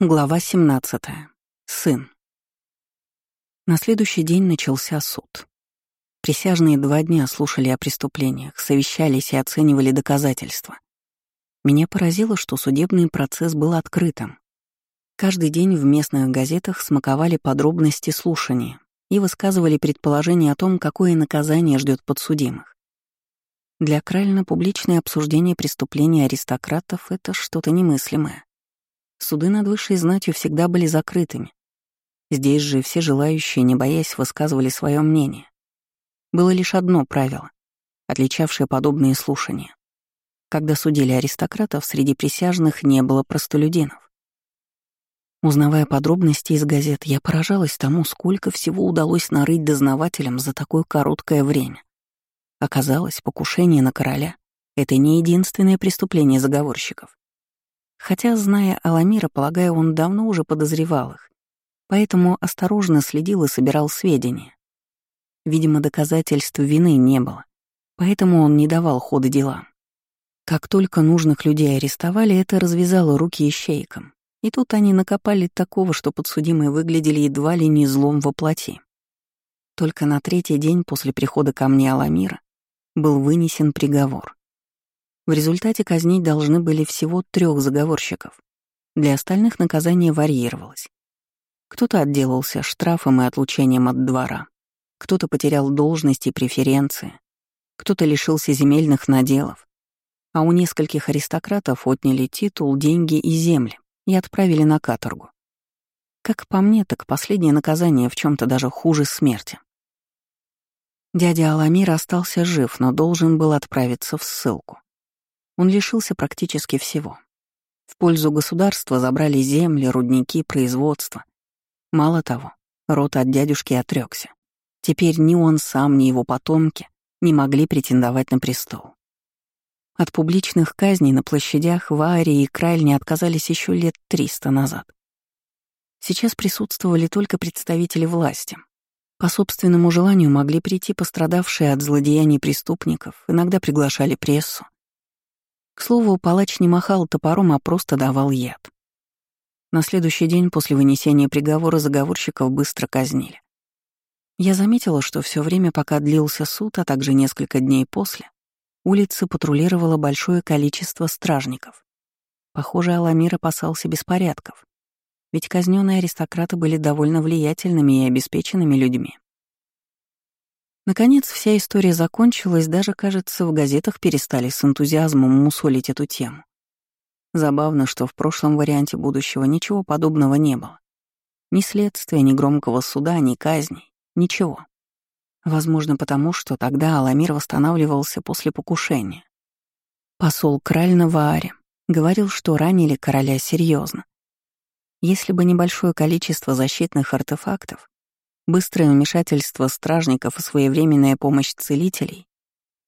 Глава 17. Сын. На следующий день начался суд. Присяжные два дня слушали о преступлениях, совещались и оценивали доказательства. Меня поразило, что судебный процесс был открытым. Каждый день в местных газетах смаковали подробности слушания и высказывали предположения о том, какое наказание ждет подсудимых. Для Кральна публичное обсуждение преступлений аристократов — это что-то немыслимое. Суды над высшей знатью всегда были закрытыми. Здесь же все желающие, не боясь, высказывали свое мнение. Было лишь одно правило, отличавшее подобные слушания. Когда судили аристократов, среди присяжных не было простолюдинов. Узнавая подробности из газет, я поражалась тому, сколько всего удалось нарыть дознавателям за такое короткое время. Оказалось, покушение на короля — это не единственное преступление заговорщиков. Хотя, зная Аламира, полагаю, он давно уже подозревал их, поэтому осторожно следил и собирал сведения. Видимо, доказательств вины не было, поэтому он не давал хода делам. Как только нужных людей арестовали, это развязало руки ищейкам, и тут они накопали такого, что подсудимые выглядели едва ли не злом во плоти. Только на третий день после прихода ко мне Аламира был вынесен приговор. В результате казнить должны были всего трех заговорщиков. Для остальных наказание варьировалось. Кто-то отделался штрафом и отлучением от двора, кто-то потерял должности и преференции, кто-то лишился земельных наделов, а у нескольких аристократов отняли титул, деньги и земли и отправили на каторгу. Как по мне, так последнее наказание в чем то даже хуже смерти. Дядя Аламир остался жив, но должен был отправиться в ссылку. Он лишился практически всего. В пользу государства забрали земли, рудники, производство. Мало того, род от дядюшки отрекся. Теперь ни он сам, ни его потомки не могли претендовать на престол. От публичных казней на площадях в и Кральне отказались еще лет триста назад. Сейчас присутствовали только представители власти. По собственному желанию могли прийти пострадавшие от злодеяний преступников, иногда приглашали прессу. К слову, палач не махал топором, а просто давал яд. На следующий день после вынесения приговора заговорщиков быстро казнили. Я заметила, что все время, пока длился суд, а также несколько дней после, улицы патрулировало большое количество стражников. Похоже, Аламир опасался беспорядков, ведь казненные аристократы были довольно влиятельными и обеспеченными людьми. Наконец, вся история закончилась, даже, кажется, в газетах перестали с энтузиазмом мусолить эту тему. Забавно, что в прошлом варианте будущего ничего подобного не было. Ни следствия, ни громкого суда, ни казней, ничего. Возможно, потому что тогда Аламир восстанавливался после покушения. Посол Краль на говорил, что ранили короля серьезно. Если бы небольшое количество защитных артефактов, Быстрое вмешательство стражников и своевременная помощь целителей,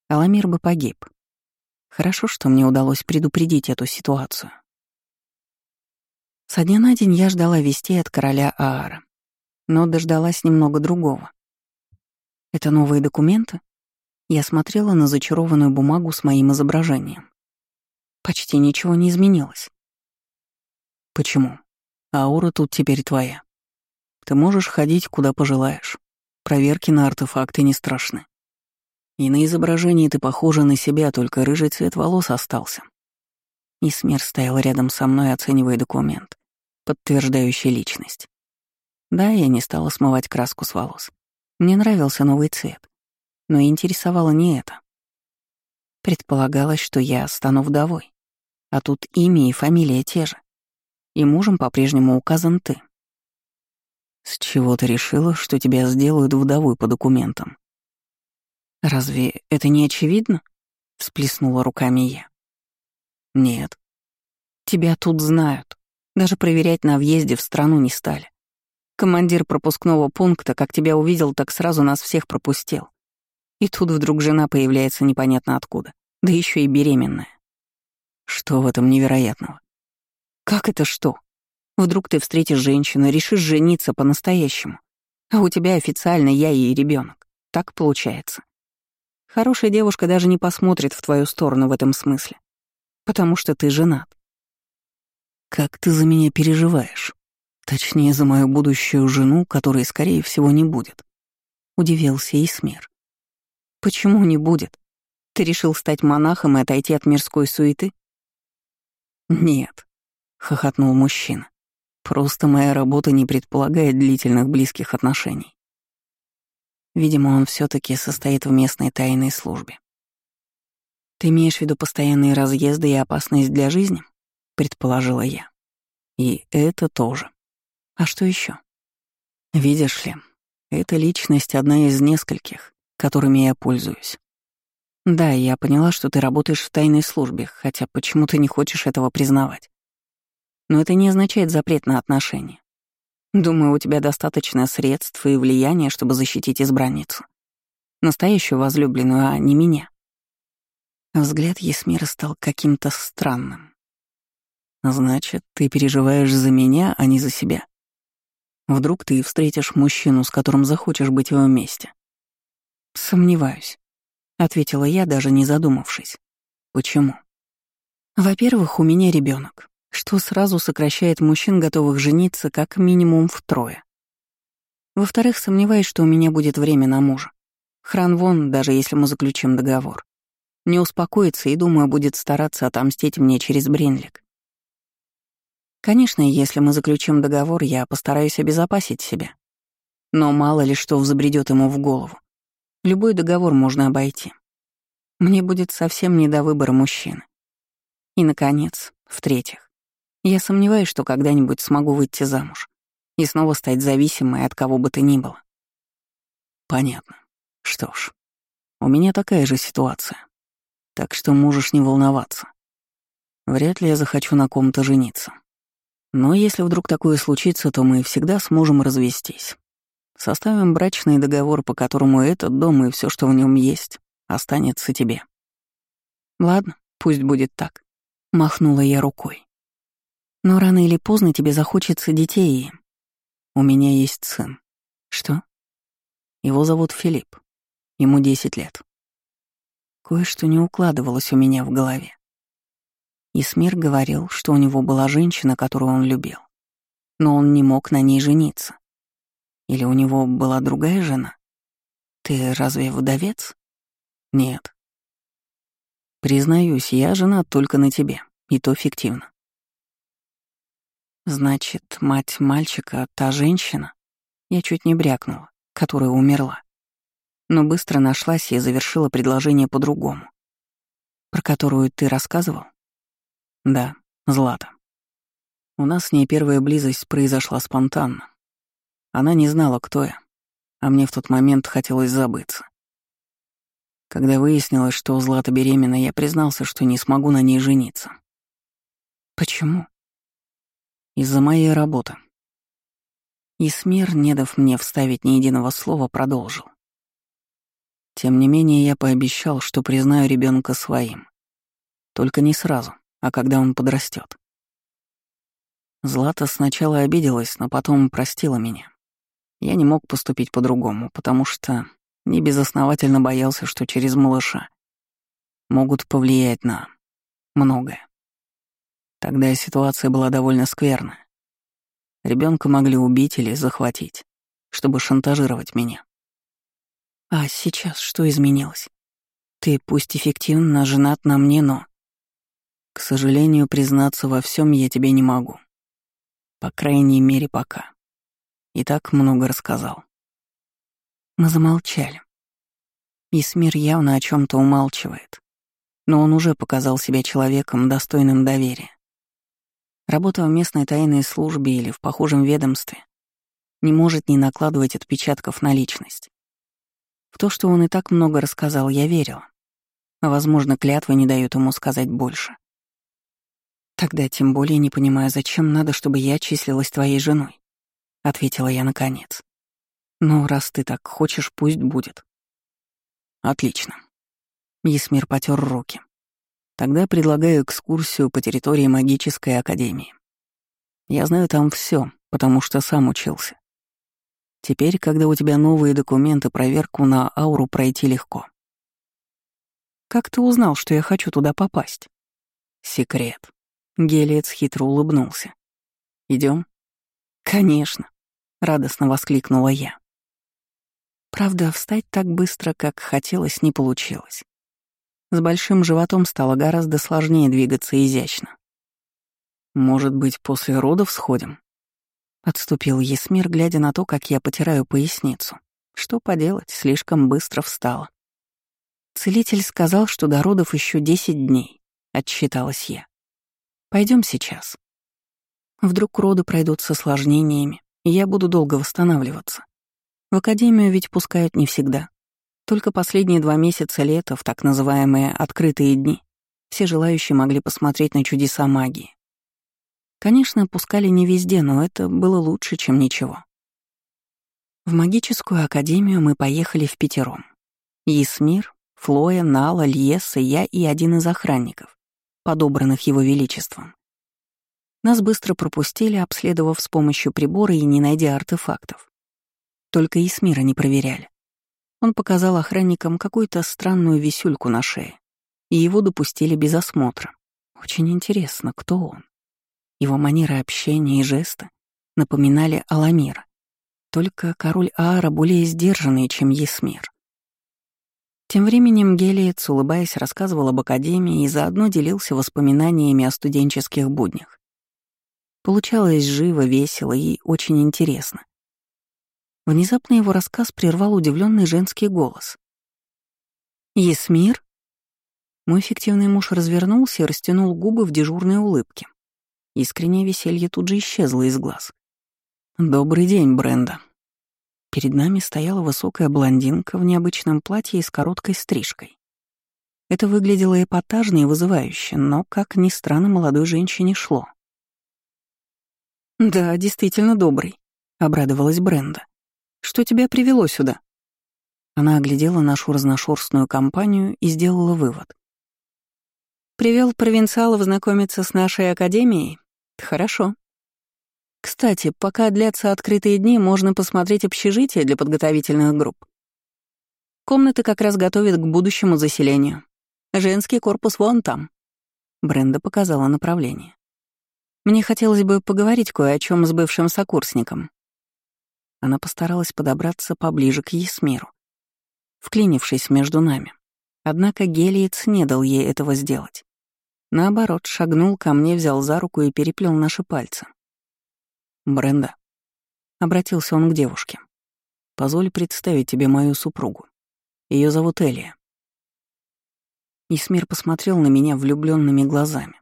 Аламир бы погиб. Хорошо, что мне удалось предупредить эту ситуацию. Со дня на день я ждала вестей от короля Аара, но дождалась немного другого. Это новые документы? Я смотрела на зачарованную бумагу с моим изображением. Почти ничего не изменилось. Почему? Аура тут теперь твоя. Ты можешь ходить, куда пожелаешь. Проверки на артефакты не страшны. И на изображении ты похожа на себя, только рыжий цвет волос остался. И смерть стоял рядом со мной, оценивая документ, подтверждающий личность. Да, я не стала смывать краску с волос. Мне нравился новый цвет. Но интересовало не это. Предполагалось, что я стану вдовой. А тут имя и фамилия те же. И мужем по-прежнему указан ты. «С чего ты решила, что тебя сделают вдовой по документам?» «Разве это не очевидно?» — всплеснула руками я. «Нет. Тебя тут знают. Даже проверять на въезде в страну не стали. Командир пропускного пункта, как тебя увидел, так сразу нас всех пропустил. И тут вдруг жена появляется непонятно откуда, да еще и беременная. Что в этом невероятного? Как это что? Вдруг ты встретишь женщину, решишь жениться по-настоящему. А у тебя официально я и ребенок. Так получается. Хорошая девушка даже не посмотрит в твою сторону в этом смысле. Потому что ты женат. Как ты за меня переживаешь? Точнее, за мою будущую жену, которой, скорее всего, не будет. Удивился Исмир. Почему не будет? Ты решил стать монахом и отойти от мирской суеты? Нет, хохотнул мужчина. Просто моя работа не предполагает длительных близких отношений. Видимо, он все таки состоит в местной тайной службе. Ты имеешь в виду постоянные разъезды и опасность для жизни? предположила я. И это тоже. А что еще? Видишь ли, эта личность одна из нескольких, которыми я пользуюсь. Да, я поняла, что ты работаешь в тайной службе, хотя почему ты не хочешь этого признавать. Но это не означает запрет на отношения. Думаю, у тебя достаточно средств и влияния, чтобы защитить избранницу. Настоящую возлюбленную, а не меня. Взгляд Есмира стал каким-то странным. Значит, ты переживаешь за меня, а не за себя. Вдруг ты встретишь мужчину, с которым захочешь быть вместе. Сомневаюсь, ответила я, даже не задумавшись. Почему? Во-первых, у меня ребенок, что сразу сокращает мужчин, готовых жениться, как минимум втрое. Во-вторых, сомневаюсь, что у меня будет время на мужа. Хран вон, даже если мы заключим договор, не успокоится и, думаю, будет стараться отомстить мне через Бринлик. Конечно, если мы заключим договор, я постараюсь обезопасить себя. Но мало ли что взбредет ему в голову. Любой договор можно обойти. Мне будет совсем не до выбора мужчины. И, наконец, в-третьих, я сомневаюсь, что когда-нибудь смогу выйти замуж и снова стать зависимой от кого бы то ни было. Понятно. Что ж, у меня такая же ситуация. Так что можешь не волноваться. Вряд ли я захочу на ком-то жениться. Но если вдруг такое случится, то мы всегда сможем развестись. Составим брачный договор, по которому этот дом и все, что в нем есть, останется тебе. Ладно, пусть будет так. Махнула я рукой. Но рано или поздно тебе захочется детей. У меня есть сын. Что? Его зовут Филипп. Ему 10 лет. Кое-что не укладывалось у меня в голове. Исмир говорил, что у него была женщина, которую он любил. Но он не мог на ней жениться. Или у него была другая жена? Ты разве вдовец? Нет. Признаюсь, я женат только на тебе, и то фиктивно. Значит, мать мальчика — та женщина? Я чуть не брякнула, которая умерла. Но быстро нашлась и завершила предложение по-другому. Про которую ты рассказывал? Да, Злата. У нас с ней первая близость произошла спонтанно. Она не знала, кто я, а мне в тот момент хотелось забыться. Когда выяснилось, что Злата беременна, я признался, что не смогу на ней жениться. Почему? Из-за моей работы. И Смир, не дав мне вставить ни единого слова, продолжил. Тем не менее, я пообещал, что признаю ребенка своим. Только не сразу а когда он подрастет. Злата сначала обиделась, но потом простила меня. Я не мог поступить по-другому, потому что небезосновательно боялся, что через малыша могут повлиять на многое. Тогда ситуация была довольно скверная. Ребенка могли убить или захватить, чтобы шантажировать меня. А сейчас что изменилось? Ты пусть эффективно женат на мне, но... К сожалению, признаться во всем я тебе не могу. По крайней мере, пока. И так много рассказал. Мы замолчали. Исмир явно о чем то умалчивает, но он уже показал себя человеком, достойным доверия. Работа в местной тайной службе или в похожем ведомстве не может не накладывать отпечатков на личность. В то, что он и так много рассказал, я верила. А, возможно, клятва не дает ему сказать больше. «Тогда тем более не понимаю, зачем надо, чтобы я числилась твоей женой», — ответила я наконец. «Ну, раз ты так хочешь, пусть будет». «Отлично». Есмир потер руки. «Тогда предлагаю экскурсию по территории магической академии. Я знаю там все, потому что сам учился. Теперь, когда у тебя новые документы, проверку на ауру пройти легко». «Как ты узнал, что я хочу туда попасть?» «Секрет», Гелиец хитро улыбнулся. Идем? Конечно, радостно воскликнула я. Правда, встать так быстро, как хотелось, не получилось. С большим животом стало гораздо сложнее двигаться изящно. «Может быть, после родов сходим?» Отступил Есмир, глядя на то, как я потираю поясницу. Что поделать, слишком быстро встала. Целитель сказал, что до родов еще десять дней, отсчиталась я. Пойдем сейчас. Вдруг роды пройдут с осложнениями, и я буду долго восстанавливаться. В академию ведь пускают не всегда. Только последние два месяца лета, в так называемые «открытые дни», все желающие могли посмотреть на чудеса магии. Конечно, пускали не везде, но это было лучше, чем ничего. В магическую академию мы поехали в пятером. Есмир, Флоя, Нала, Льеса, я и один из охранников, подобранных его величеством. Нас быстро пропустили, обследовав с помощью прибора и не найдя артефактов. Только Исмира не проверяли. Он показал охранникам какую-то странную висюльку на шее, и его допустили без осмотра. Очень интересно, кто он. Его манера общения и жесты напоминали Аламира. Только король Аара более сдержанный, чем Есмир. Тем временем Гелиец, улыбаясь, рассказывал об Академии и заодно делился воспоминаниями о студенческих буднях. Получалось живо, весело и очень интересно. Внезапно его рассказ прервал удивленный женский голос. «Есмир?» Мой фиктивный муж развернулся и растянул губы в дежурной улыбке. Искреннее веселье тут же исчезло из глаз. «Добрый день, Бренда», Перед нами стояла высокая блондинка в необычном платье и с короткой стрижкой. Это выглядело эпатажно и вызывающе, но, как ни странно, молодой женщине шло. «Да, действительно добрый», — обрадовалась Бренда. «Что тебя привело сюда?» Она оглядела нашу разношерстную компанию и сделала вывод. «Привел провинциалов знакомиться с нашей академией? Хорошо. Кстати, пока длятся открытые дни, можно посмотреть общежитие для подготовительных групп. Комнаты как раз готовят к будущему заселению. Женский корпус вон там. Бренда показала направление. Мне хотелось бы поговорить кое о чем с бывшим сокурсником. Она постаралась подобраться поближе к Есмиру, вклинившись между нами. Однако Гелиец не дал ей этого сделать. Наоборот, шагнул ко мне, взял за руку и переплел наши пальцы. «Бренда», — обратился он к девушке, — «позволь представить тебе мою супругу. Ее зовут Элия». Исмир посмотрел на меня влюбленными глазами.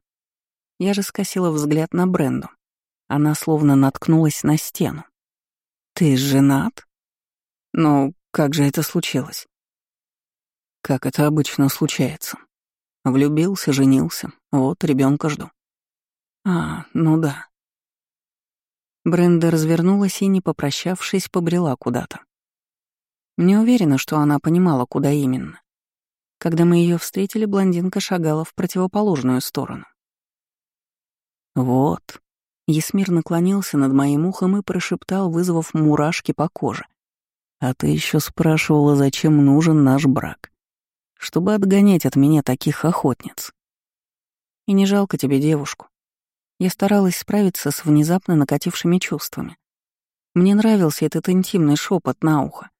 Я же скосила взгляд на Бренду. Она словно наткнулась на стену. «Ты женат?» «Ну, как же это случилось?» «Как это обычно случается. Влюбился, женился, вот ребенка жду». «А, ну да. Бренда развернулась и, не попрощавшись, побрела куда-то. Не уверена, что она понимала, куда именно. Когда мы ее встретили, блондинка шагала в противоположную сторону. «Вот». Есмир наклонился над моим ухом и прошептал, вызвав мурашки по коже. «А ты еще спрашивала, зачем нужен наш брак? Чтобы отгонять от меня таких охотниц. И не жалко тебе девушку. Я старалась справиться с внезапно накатившими чувствами. Мне нравился этот интимный шепот на ухо.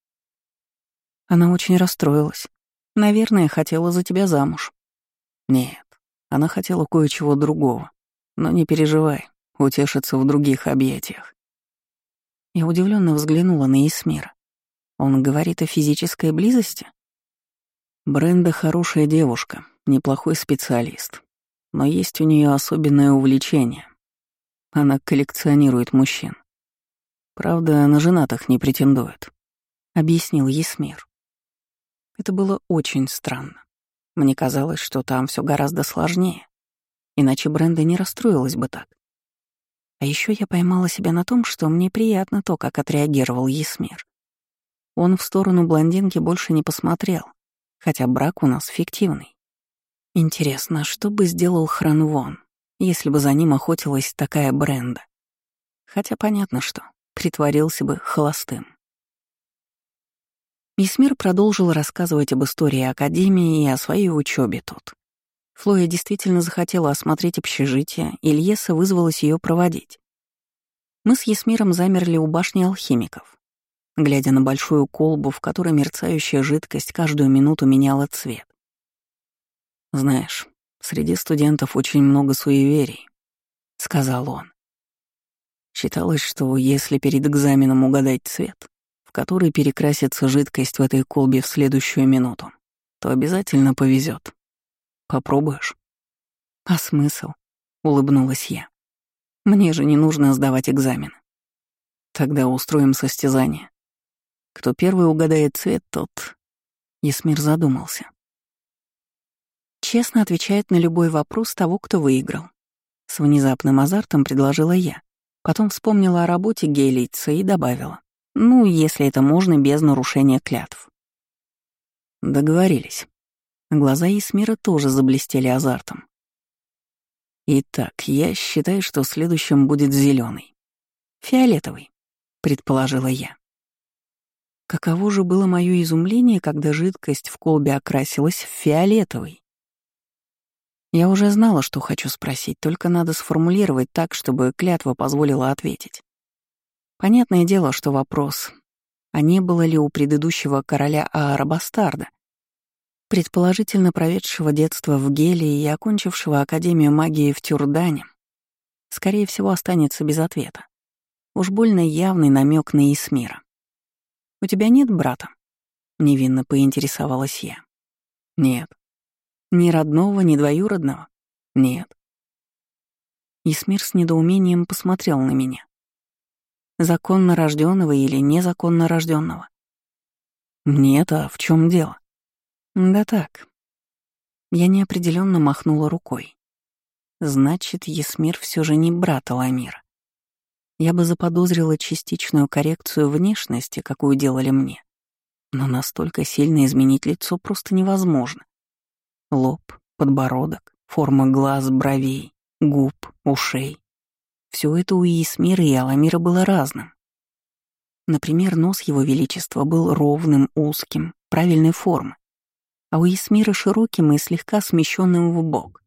Она очень расстроилась. Наверное, хотела за тебя замуж. Нет, она хотела кое-чего другого. Но не переживай, утешится в других объятиях. Я удивленно взглянула на Исмира. Он говорит о физической близости? Бренда хорошая девушка, неплохой специалист но есть у нее особенное увлечение. Она коллекционирует мужчин. Правда, на женатых не претендует, — объяснил Есмир. Это было очень странно. Мне казалось, что там все гораздо сложнее, иначе Бренда не расстроилась бы так. А еще я поймала себя на том, что мне приятно то, как отреагировал Есмир. Он в сторону блондинки больше не посмотрел, хотя брак у нас фиктивный. Интересно, что бы сделал Хранвон, если бы за ним охотилась такая Бренда? Хотя понятно, что притворился бы холостым. Исмир продолжил рассказывать об истории Академии и о своей учебе тут. Флоя действительно захотела осмотреть общежитие, и Льеса вызвалась ее проводить. Мы с Есмиром замерли у башни алхимиков, глядя на большую колбу, в которой мерцающая жидкость каждую минуту меняла цвет. «Знаешь, среди студентов очень много суеверий», — сказал он. Считалось, что если перед экзаменом угадать цвет, в который перекрасится жидкость в этой колбе в следующую минуту, то обязательно повезет. Попробуешь? А смысл? Улыбнулась я. Мне же не нужно сдавать экзамен. Тогда устроим состязание. Кто первый угадает цвет, тот... Есмир задумался. Честно отвечает на любой вопрос того, кто выиграл. С внезапным азартом предложила я. Потом вспомнила о работе гейлица и добавила. Ну, если это можно, без нарушения клятв. Договорились. Глаза Есмира тоже заблестели азартом. Итак, я считаю, что следующим будет зеленый. Фиолетовый, предположила я. Каково же было мое изумление, когда жидкость в колбе окрасилась в фиолетовый. Я уже знала, что хочу спросить, только надо сформулировать так, чтобы клятва позволила ответить. Понятное дело, что вопрос, а не было ли у предыдущего короля Аара бастарда, предположительно проведшего детство в Гелии и окончившего Академию магии в Тюрдане, скорее всего, останется без ответа. Уж больно явный намек на Исмира. «У тебя нет брата?» — невинно поинтересовалась я. «Нет». «Ни родного, ни двоюродного?» «Нет». Исмир с недоумением посмотрел на меня. «Законно рожденного или незаконно рожденного? «Нет, а в чем дело?» Да так. Я неопределенно махнула рукой. Значит, Есмир все же не брат Аламира. Я бы заподозрила частичную коррекцию внешности, какую делали мне. Но настолько сильно изменить лицо просто невозможно. Лоб, подбородок, форма глаз, бровей, губ, ушей. Все это у Есмира и Аламира было разным. Например, нос его величества был ровным, узким, правильной формы, а у Исмира широким и слегка смещенным в бок.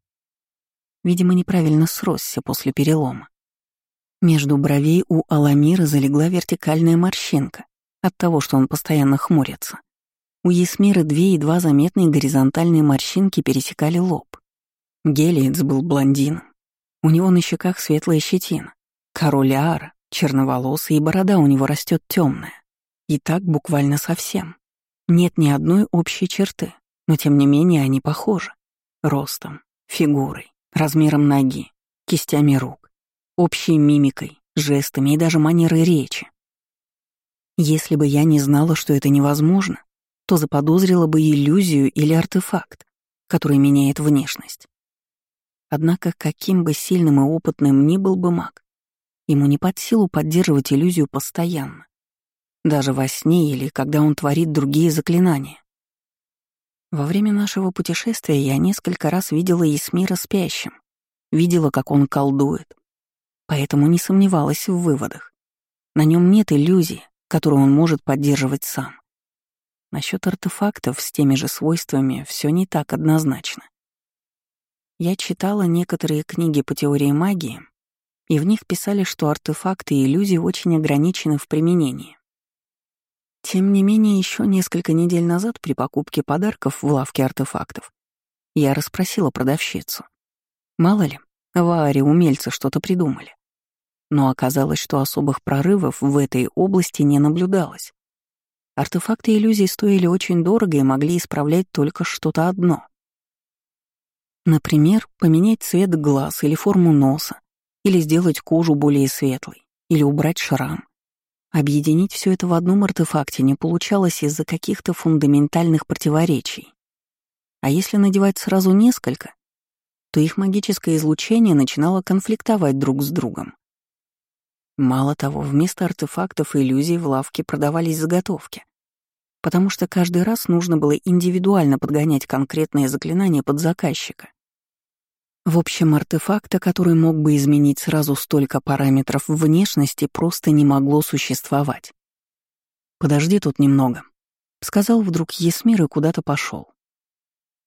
Видимо, неправильно сросся после перелома. Между бровей у Аламира залегла вертикальная морщинка от того, что он постоянно хмурится. У Есмира две едва заметные горизонтальные морщинки пересекали лоб. Гелиец был блондином. У него на щеках светлая щетина. Король Аара, черноволосый, и борода у него растет темная. И так буквально совсем. Нет ни одной общей черты, но тем не менее они похожи. Ростом, фигурой, размером ноги, кистями рук, общей мимикой, жестами и даже манерой речи. Если бы я не знала, что это невозможно, то заподозрила бы иллюзию или артефакт, который меняет внешность. Однако каким бы сильным и опытным ни был бы маг, ему не под силу поддерживать иллюзию постоянно, даже во сне или когда он творит другие заклинания. Во время нашего путешествия я несколько раз видела Есмира спящим, видела, как он колдует, поэтому не сомневалась в выводах. На нем нет иллюзии, которую он может поддерживать сам. Насчет артефактов с теми же свойствами все не так однозначно. Я читала некоторые книги по теории магии, и в них писали, что артефакты и иллюзии очень ограничены в применении. Тем не менее, еще несколько недель назад при покупке подарков в лавке артефактов я расспросила продавщицу. Мало ли, в Ааре умельцы что-то придумали. Но оказалось, что особых прорывов в этой области не наблюдалось. Артефакты иллюзий стоили очень дорого и могли исправлять только что-то одно. Например, поменять цвет глаз или форму носа, или сделать кожу более светлой, или убрать шрам. Объединить все это в одном артефакте не получалось из-за каких-то фундаментальных противоречий. А если надевать сразу несколько, то их магическое излучение начинало конфликтовать друг с другом. Мало того, вместо артефактов и иллюзий в лавке продавались заготовки, потому что каждый раз нужно было индивидуально подгонять конкретные заклинания под заказчика. В общем, артефакта, который мог бы изменить сразу столько параметров внешности, просто не могло существовать. «Подожди тут немного», — сказал вдруг Есмир и куда-то пошел.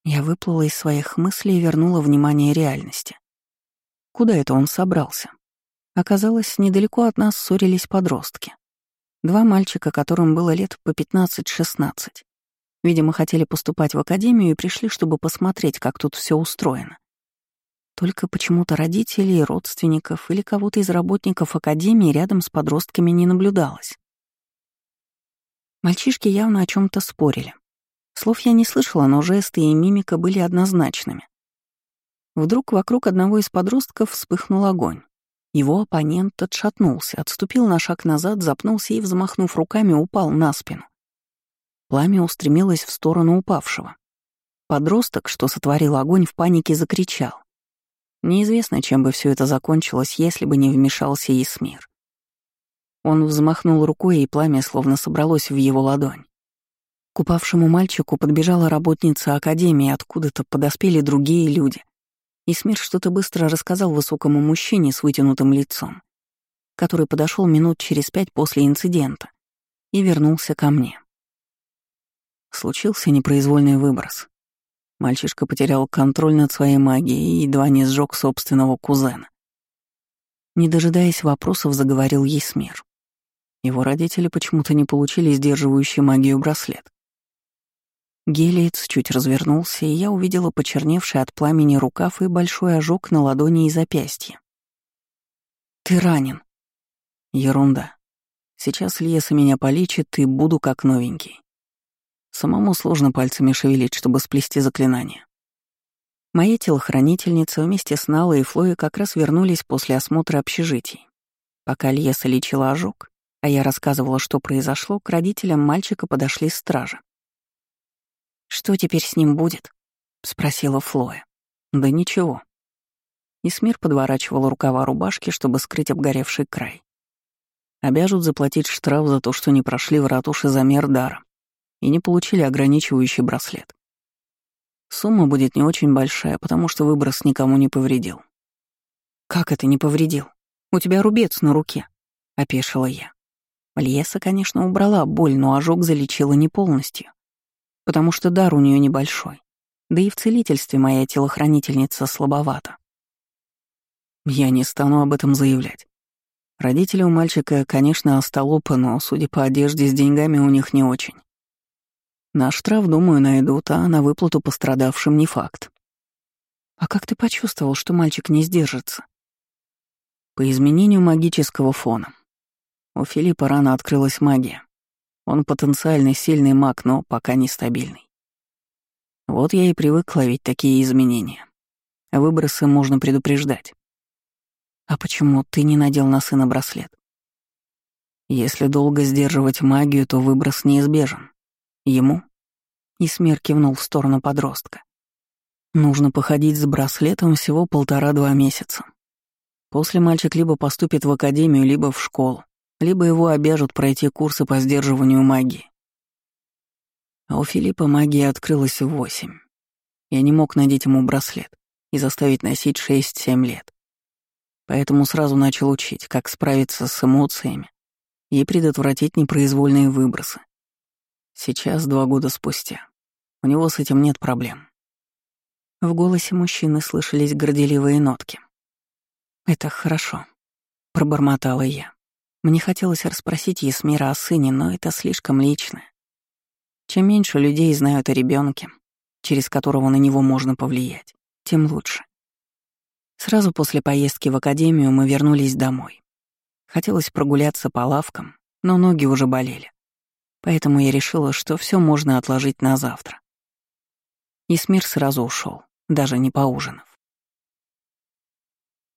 Я выплыла из своих мыслей и вернула внимание реальности. Куда это он собрался? Оказалось, недалеко от нас ссорились подростки. Два мальчика, которым было лет по 15-16. Видимо, хотели поступать в академию и пришли, чтобы посмотреть, как тут все устроено. Только почему-то родителей, родственников или кого-то из работников академии рядом с подростками не наблюдалось. Мальчишки явно о чем то спорили. Слов я не слышала, но жесты и мимика были однозначными. Вдруг вокруг одного из подростков вспыхнул огонь. Его оппонент отшатнулся, отступил на шаг назад, запнулся и, взмахнув руками, упал на спину. Пламя устремилось в сторону упавшего. Подросток, что сотворил огонь, в панике закричал. Неизвестно, чем бы все это закончилось, если бы не вмешался Исмир. Он взмахнул рукой, и пламя словно собралось в его ладонь. К упавшему мальчику подбежала работница академии, откуда-то подоспели другие люди. Исмир что-то быстро рассказал высокому мужчине с вытянутым лицом, который подошел минут через пять после инцидента и вернулся ко мне. Случился непроизвольный выброс. Мальчишка потерял контроль над своей магией и едва не сжег собственного кузена. Не дожидаясь вопросов, заговорил Есмир. Его родители почему-то не получили сдерживающий магию браслет. Гелиец чуть развернулся, и я увидела почерневший от пламени рукав и большой ожог на ладони и запястье. «Ты ранен». «Ерунда. Сейчас Леса меня полечит, и буду как новенький. Самому сложно пальцами шевелить, чтобы сплести заклинание. Моя телохранительница вместе с Налой и Флоей как раз вернулись после осмотра общежитий. Пока Льеса лечила ожог, а я рассказывала, что произошло, к родителям мальчика подошли стражи. «Что теперь с ним будет?» — спросила Флоя. «Да ничего». Исмир подворачивал рукава рубашки, чтобы скрыть обгоревший край. Обяжут заплатить штраф за то, что не прошли в ратуше замер дара и не получили ограничивающий браслет. Сумма будет не очень большая, потому что выброс никому не повредил. «Как это не повредил? У тебя рубец на руке», — опешила я. Льеса, конечно, убрала боль, но ожог залечила не полностью, потому что дар у нее небольшой. Да и в целительстве моя телохранительница слабовата. Я не стану об этом заявлять. Родители у мальчика, конечно, остолопы, но, судя по одежде, с деньгами у них не очень. На штраф, думаю, найдут, а на выплату пострадавшим не факт. А как ты почувствовал, что мальчик не сдержится? По изменению магического фона. У Филиппа рано открылась магия. Он потенциально сильный маг, но пока нестабильный. Вот я и привык ловить такие изменения. Выбросы можно предупреждать. А почему ты не надел на сына браслет? Если долго сдерживать магию, то выброс неизбежен. Ему? Исмер кивнул в сторону подростка. Нужно походить с браслетом всего полтора-два месяца. После мальчик либо поступит в академию, либо в школу, либо его обяжут пройти курсы по сдерживанию магии. А у Филиппа магия открылась в восемь. Я не мог надеть ему браслет и заставить носить шесть-семь лет. Поэтому сразу начал учить, как справиться с эмоциями и предотвратить непроизвольные выбросы. Сейчас, два года спустя, у него с этим нет проблем. В голосе мужчины слышались горделивые нотки. «Это хорошо», — пробормотала я. Мне хотелось расспросить Есмира о сыне, но это слишком личное. Чем меньше людей знают о ребенке, через которого на него можно повлиять, тем лучше. Сразу после поездки в академию мы вернулись домой. Хотелось прогуляться по лавкам, но ноги уже болели. Поэтому я решила, что все можно отложить на завтра. Исмир сразу ушел, даже не поужинав.